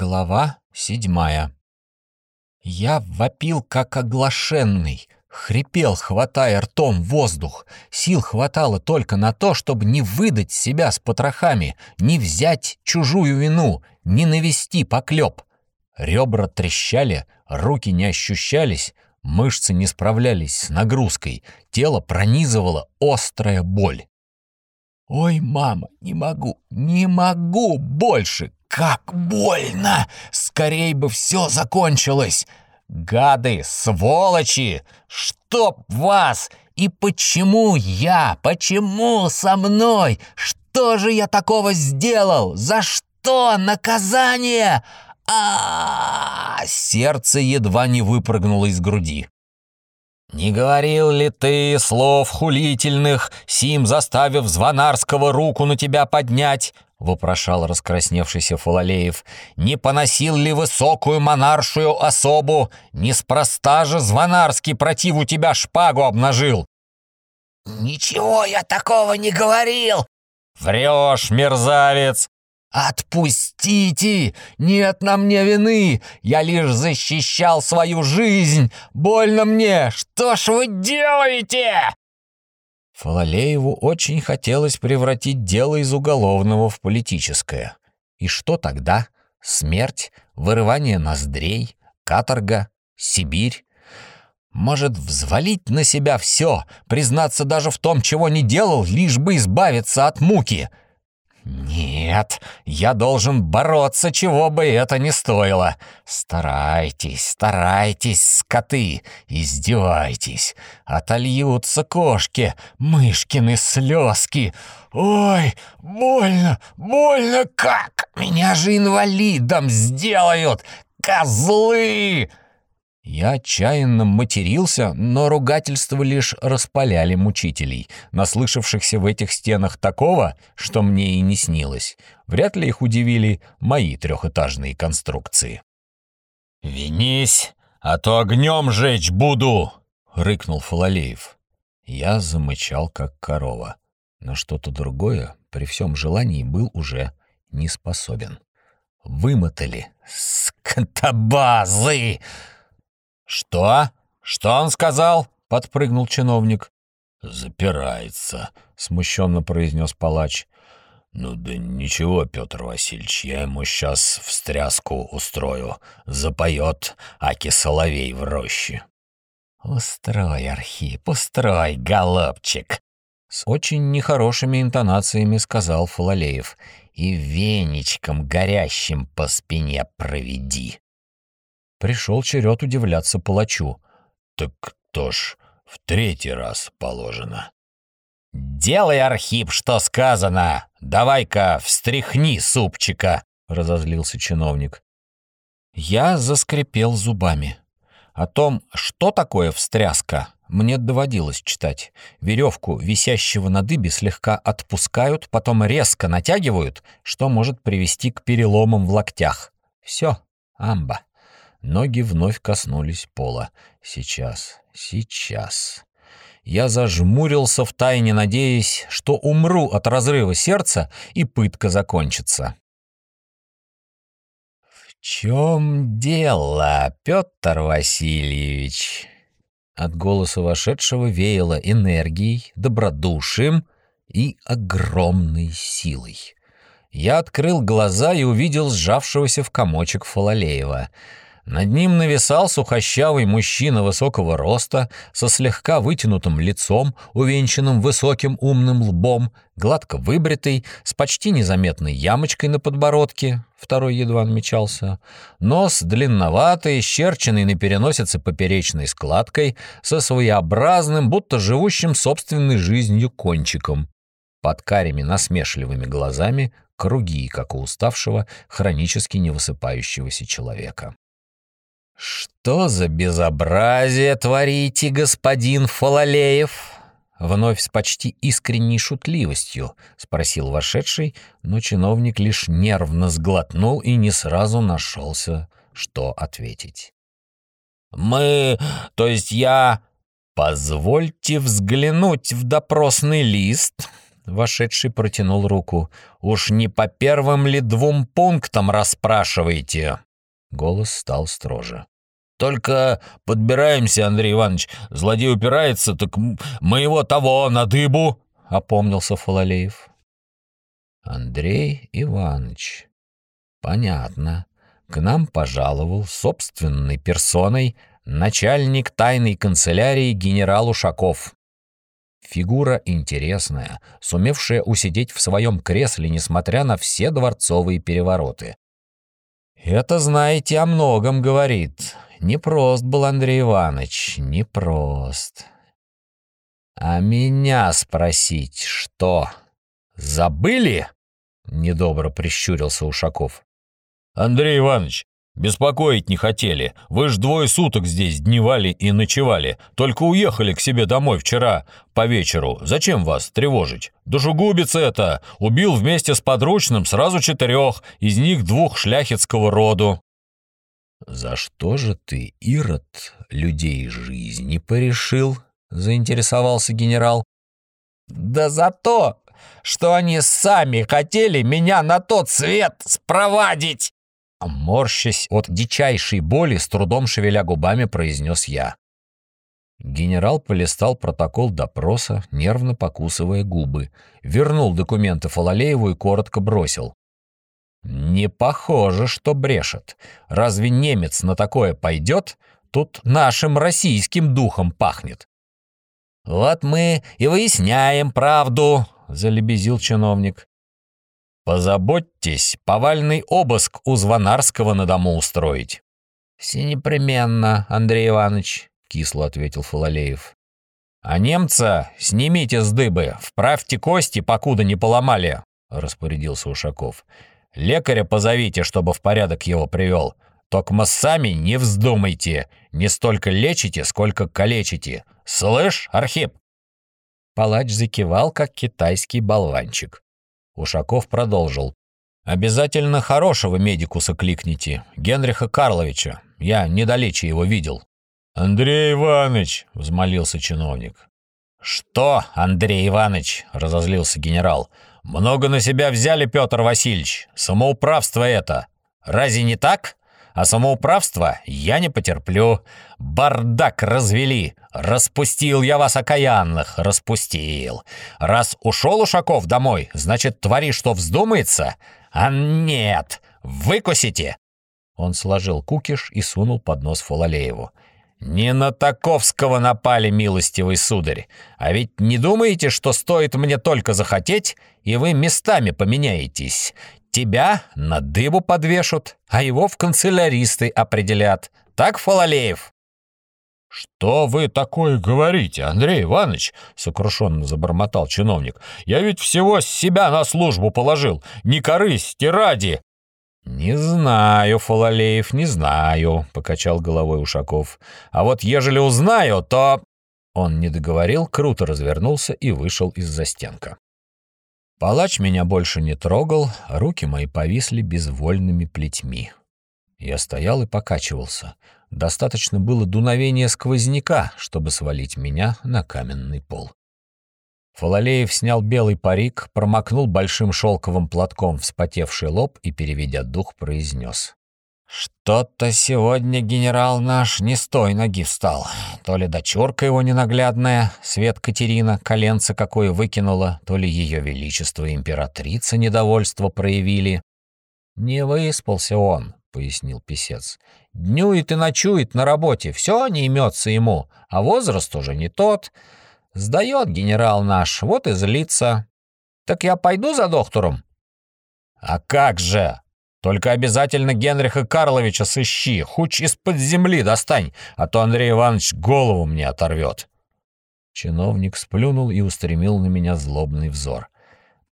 Глава седьмая. Я вопил, как оглашенный, хрипел, хватая ртом воздух. Сил хватало только на то, чтобы не выдать себя с потрохами, не взять чужую вину, не навести поклеп. Ребра трещали, руки не ощущались, мышцы не справлялись с нагрузкой, тело пронизывала острая боль. «Ой, мама, не могу, не могу больше! Как больно! Скорей бы все закончилось! Гады, сволочи! Чтоб вас! И почему я? Почему со мной? Что же я такого сделал? За что наказание? А, -а, -а, Сердце едва не выпрыгнуло из груди. «Не говорил ли ты слов хулительных, сим заставив Звонарского руку на тебя поднять?» — вопрошал раскрасневшийся Фалалеев. «Не поносил ли высокую монаршую особу? Неспроста же Звонарский противу тебя шпагу обнажил!» «Ничего я такого не говорил!» «Врешь, мерзавец! «Отпустите! Нет на мне вины! Я лишь защищал свою жизнь! Больно мне! Что ж вы делаете?» Фалалееву очень хотелось превратить дело из уголовного в политическое. И что тогда? Смерть, вырывание ноздрей, каторга, Сибирь? Может, взвалить на себя все, признаться даже в том, чего не делал, лишь бы избавиться от муки — «Нет, я должен бороться, чего бы это ни стоило. Старайтесь, старайтесь, скоты, издевайтесь. Отольются кошки, мышкины слезки. Ой, больно, больно как! Меня же инвалидом сделают! Козлы!» Я отчаянно матерился, но ругательства лишь распаляли мучителей, наслышавшихся в этих стенах такого, что мне и не снилось. Вряд ли их удивили мои трехэтажные конструкции. «Винись, а то огнем жечь буду!» — рыкнул Фалалеев. Я замычал, как корова, но что-то другое при всем желании был уже не способен. «Вымотали, скотобазы!» «Что? Что он сказал?» — подпрыгнул чиновник. «Запирается», — смущенно произнес палач. «Ну да ничего, Петр Васильевич, я ему сейчас встряску устрою. Запоет Аки Соловей в роще». «Устрой, Архип, устрой, голубчик!» С очень нехорошими интонациями сказал Фалалеев. «И веничком горящим по спине проведи». Пришел черед удивляться палачу. «Так то ж в третий раз положено». «Делай, Архип, что сказано! Давай-ка встряхни супчика!» — разозлился чиновник. Я заскрипел зубами. О том, что такое встряска, мне доводилось читать. Веревку, висящего на дыбе, слегка отпускают, потом резко натягивают, что может привести к переломам в локтях. Все, амба. Ноги вновь коснулись пола. Сейчас, сейчас. Я зажмурился в тайне, надеясь, что умру от разрыва сердца и пытка закончится. «В чем дело, Петр Васильевич?» От голоса вошедшего веяло энергией, добродушием и огромной силой. Я открыл глаза и увидел сжавшегося в комочек Фалалеева — над ним нависал сухощавый мужчина высокого роста, со слегка вытянутым лицом, увенчанным высоким умным лбом, гладко выбритый, с почти незаметной ямочкой на подбородке, второй едва намечался, нос длинноватый, щерченный на переносице поперечной складкой, со своеобразным, будто живущим собственной жизнью кончиком. Под карими насмешливыми глазами круги, как у уставшего, хронически невысыпающегося человека. «Что за безобразие творите, господин Фалалеев?» Вновь с почти искренней шутливостью спросил вошедший, но чиновник лишь нервно сглотнул и не сразу нашелся, что ответить. «Мы, то есть я...» «Позвольте взглянуть в допросный лист», Вошедший протянул руку. «Уж не по первым ли двум пунктам расспрашиваете?» Голос стал строже. «Только подбираемся, Андрей Иванович. Злодей упирается, так мы его того, на дыбу!» — опомнился Фалалеев. «Андрей Иванович. Понятно. К нам пожаловал собственной персоной начальник тайной канцелярии генерал Ушаков. Фигура интересная, сумевшая усидеть в своем кресле, несмотря на все дворцовые перевороты. Это, знаете, о многом говорит. Непрост был Андрей Иванович, непрост. А меня спросить что? Забыли? Недобро прищурился Ушаков. Андрей Иванович, «Беспокоить не хотели. Вы ж двое суток здесь дневали и ночевали. Только уехали к себе домой вчера по вечеру. Зачем вас тревожить? Душегубец это! Убил вместе с подручным сразу четырех, из них двух шляхетского роду». «За что же ты, Ирод, людей жизни порешил?» — заинтересовался генерал. «Да за то, что они сами хотели меня на тот свет спровадить!» Морщась от дичайшей боли, с трудом шевеля губами, произнес я. Генерал полистал протокол допроса, нервно покусывая губы, вернул документы Фалалееву и коротко бросил. «Не похоже, что брешет. Разве немец на такое пойдет? Тут нашим российским духом пахнет». «Вот мы и выясняем правду», — залебезил чиновник. Позаботьтесь повальный обыск у Звонарского на дому устроить. Все непременно, Андрей Иванович, кисло ответил Фалалеев. А немца снимите с дыбы, вправьте кости, покуда не поломали, распорядился Ушаков. Лекаря позовите, чтобы в порядок его привел. Только сами не вздумайте, не столько лечите, сколько калечите. Слышь, Архип? Палач закивал, как китайский болванчик. Ушаков продолжил. «Обязательно хорошего медикуса кликните, Генриха Карловича. Я недалече его видел». «Андрей Иванович!» — взмолился чиновник. «Что, Андрей Иванович?» — разозлился генерал. «Много на себя взяли, Петр Васильевич. Самоуправство это. Разве не так?» А самоуправство я не потерплю. Бардак развели. Распустил я вас, окаянных, распустил. Раз ушел Ушаков домой, значит, твори, что вздумается? А нет, выкусите!» Он сложил кукиш и сунул под нос Фалалееву. «Не на Таковского напали, милостивый сударь. А ведь не думаете, что стоит мне только захотеть, и вы местами поменяетесь? Тебя на дыбу подвешут, а его в канцеляристы определят. Так, Фалалеев?» «Что вы такое говорите, Андрей Иванович?» — сокрушенно забормотал чиновник. «Я ведь всего себя на службу положил, не корысти ради!» «Не знаю, Фалалеев, не знаю», — покачал головой Ушаков. «А вот ежели узнаю, то...» Он не договорил, круто развернулся и вышел из застенка. Палач меня больше не трогал, руки мои повисли безвольными плетьми. Я стоял и покачивался. Достаточно было дуновения сквозняка, чтобы свалить меня на каменный пол. Фалалеев снял белый парик, промокнул большим шелковым платком вспотевший лоб и, переведя дух, произнес. «Что-то сегодня генерал наш не с той ноги встал. То ли дочурка его ненаглядная, Свет Катерина, коленца какое выкинула, то ли ее величество императрица недовольство проявили. «Не выспался он», — пояснил писец. «Днюет и ночует на работе, все не имется ему, а возраст уже не тот. Сдает генерал наш, вот и злится. Так я пойду за доктором?» «А как же!» Только обязательно Генриха Карловича сыщи, хуч из-под земли достань, а то Андрей Иванович голову мне оторвет». Чиновник сплюнул и устремил на меня злобный взор.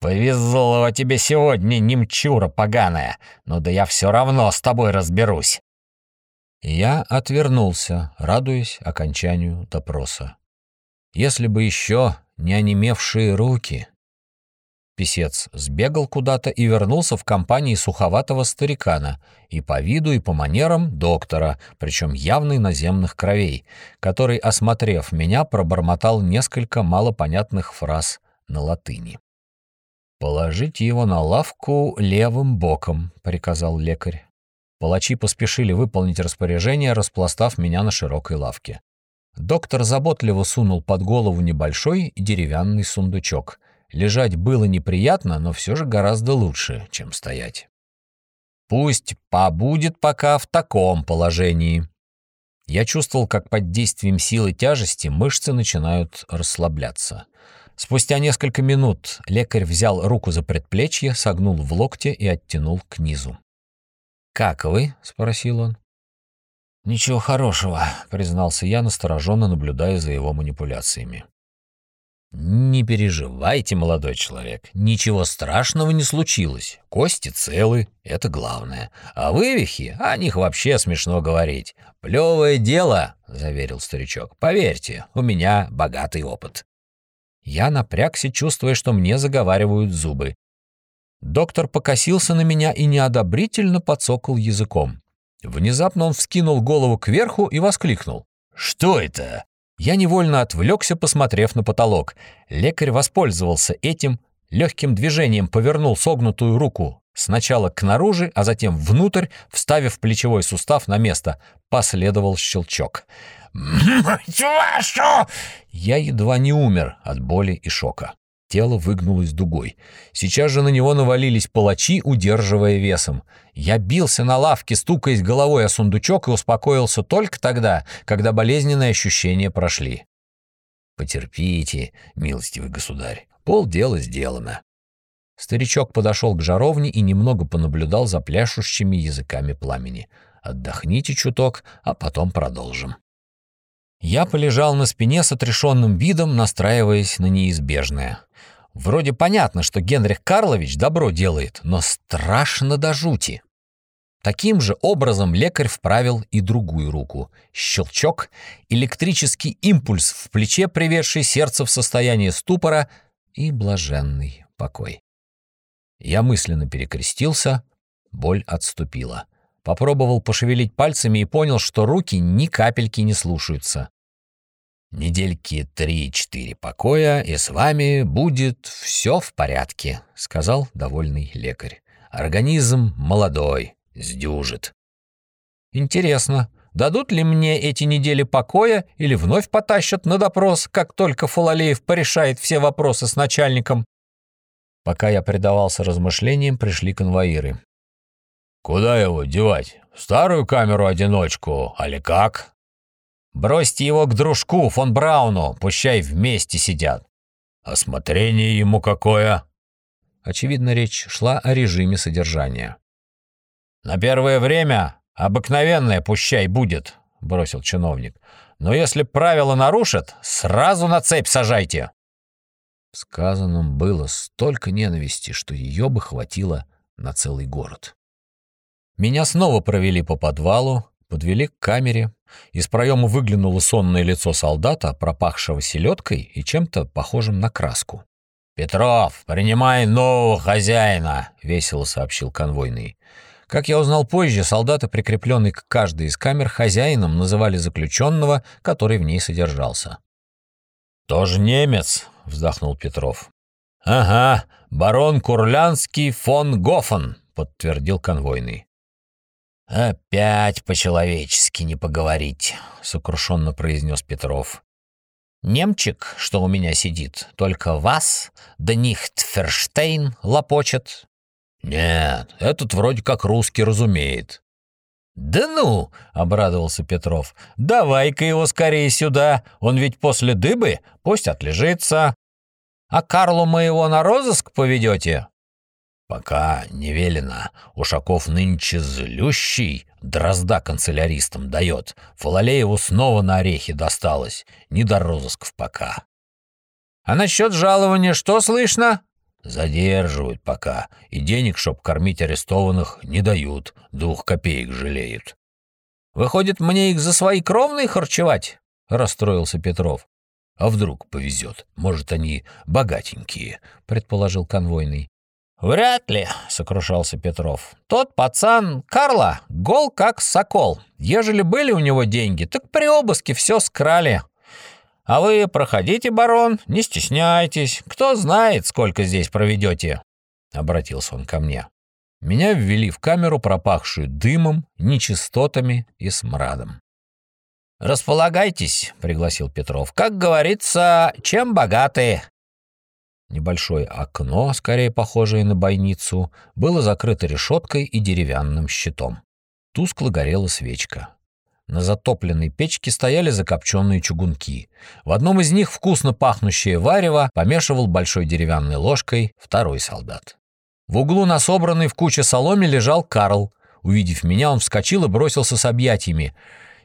«Повезло тебе сегодня, немчура поганая, но да я все равно с тобой разберусь». Я отвернулся, радуясь окончанию допроса. Если бы еще не онемевшие руки, Песец сбегал куда-то и вернулся в компании суховатого старикана и по виду, и по манерам доктора, причем явно наземных кровей, который, осмотрев меня, пробормотал несколько малопонятных фраз на латыни. «Положите его на лавку левым боком», — приказал лекарь. Палачи поспешили выполнить распоряжение, распластав меня на широкой лавке. Доктор заботливо сунул под голову небольшой деревянный сундучок. Лежать было неприятно, но все же гораздо лучше, чем стоять. Пусть побудет пока в таком положении. Я чувствовал, как под действием силы тяжести мышцы начинают расслабляться. Спустя несколько минут лекарь взял руку за предплечье, согнул в локте и оттянул к низу. «Как вы?» — спросил он. «Ничего хорошего», — признался я, настороженно наблюдая за его манипуляциями. «Не переживайте, молодой человек, ничего страшного не случилось. Кости целы, это главное. А вывихи, о них вообще смешно говорить. Плевое дело», — заверил старичок. «Поверьте, у меня богатый опыт». Я напрягся, чувствуя, что мне заговаривают зубы. Доктор покосился на меня и неодобрительно подсокал языком. Внезапно он вскинул голову кверху и воскликнул. «Что это?» Я невольно отвлекся, посмотрев на потолок. Лекарь воспользовался этим, легким движением повернул согнутую руку сначала к наружу, а затем внутрь, вставив плечевой сустав на место. Последовал щелчок. Я едва не умер от боли и шока. Тело выгнулось дугой. Сейчас же на него навалились палачи, удерживая весом. Я бился на лавке, стукаясь головой о сундучок и успокоился только тогда, когда болезненные ощущения прошли. «Потерпите, милостивый государь, полдела сделано». Старичок подошел к жаровне и немного понаблюдал за пляшущими языками пламени. «Отдохните чуток, а потом продолжим». Я полежал на спине с отрешенным видом, настраиваясь на неизбежное. Вроде понятно, что Генрих Карлович добро делает, но страшно до жути. Таким же образом лекарь вправил и другую руку. Щелчок, электрический импульс в плече, приведший сердце в состояние ступора, и блаженный покой. Я мысленно перекрестился, боль отступила. Попробовал пошевелить пальцами и понял, что руки ни капельки не слушаются. «Недельки три-четыре покоя, и с вами будет все в порядке», — сказал довольный лекарь. «Организм молодой, сдюжит». «Интересно, дадут ли мне эти недели покоя или вновь потащат на допрос, как только Фалалеев порешает все вопросы с начальником?» Пока я предавался размышлениям, пришли конвоиры. «Куда его девать? В старую камеру-одиночку, али как?» «Бросьте его к дружку, фон Брауну, пущай вместе сидят». «Осмотрение ему какое?» Очевидно, речь шла о режиме содержания. «На первое время обыкновенное пущай будет», — бросил чиновник. «Но если правила нарушат, сразу на цепь сажайте». В сказанном было столько ненависти, что ее бы хватило на целый город. Меня снова провели по подвалу, подвели к камере. Из проема выглянуло сонное лицо солдата, пропахшего селедкой и чем-то похожим на краску. «Петров, принимай нового хозяина!» — весело сообщил конвойный. Как я узнал позже, солдаты, прикрепленные к каждой из камер, хозяином называли заключенного, который в ней содержался. «Тоже немец?» — вздохнул Петров. «Ага, барон Курлянский фон Гофен», — подтвердил конвойный. «Опять по-человечески не поговорить», — сокрушенно произнес Петров. «Немчик, что у меня сидит, только вас, да Нихтферштейн, лопочет». «Нет, этот вроде как русский разумеет». «Да ну!» — обрадовался Петров. «Давай-ка его скорее сюда, он ведь после дыбы, пусть отлежится. А Карлу моего на розыск поведете?» Пока не велено. Ушаков нынче злющий, дрозда канцеляристам дает. Фалалееву снова на орехи досталось. Не до розысков пока. А насчет жалования что слышно? Задерживают пока. И денег, чтоб кормить арестованных, не дают. Двух копеек жалеют. Выходит, мне их за свои кровные харчевать? Расстроился Петров. А вдруг повезет? Может, они богатенькие, предположил конвойный. «Вряд ли», — сокрушался Петров. «Тот пацан Карла гол как сокол. Ежели были у него деньги, так при обыске все скрали. А вы проходите, барон, не стесняйтесь. Кто знает, сколько здесь проведете. — обратился он ко мне. Меня ввели в камеру, пропахшую дымом, нечистотами и смрадом. «Располагайтесь», — пригласил Петров. «Как говорится, чем богаты?» Небольшое окно, скорее похожее на бойницу, было закрыто решеткой и деревянным щитом. Тускло горела свечка. На затопленной печке стояли закопченные чугунки. В одном из них вкусно пахнущее варево помешивал большой деревянной ложкой второй солдат. В углу на собранной в куче соломе лежал Карл. Увидев меня, он вскочил и бросился с объятиями.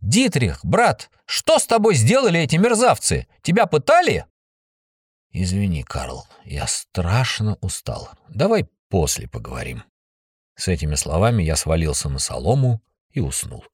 «Дитрих, брат, что с тобой сделали эти мерзавцы? Тебя пытали?» «Извини, Карл, я страшно устал. Давай после поговорим». С этими словами я свалился на солому и уснул.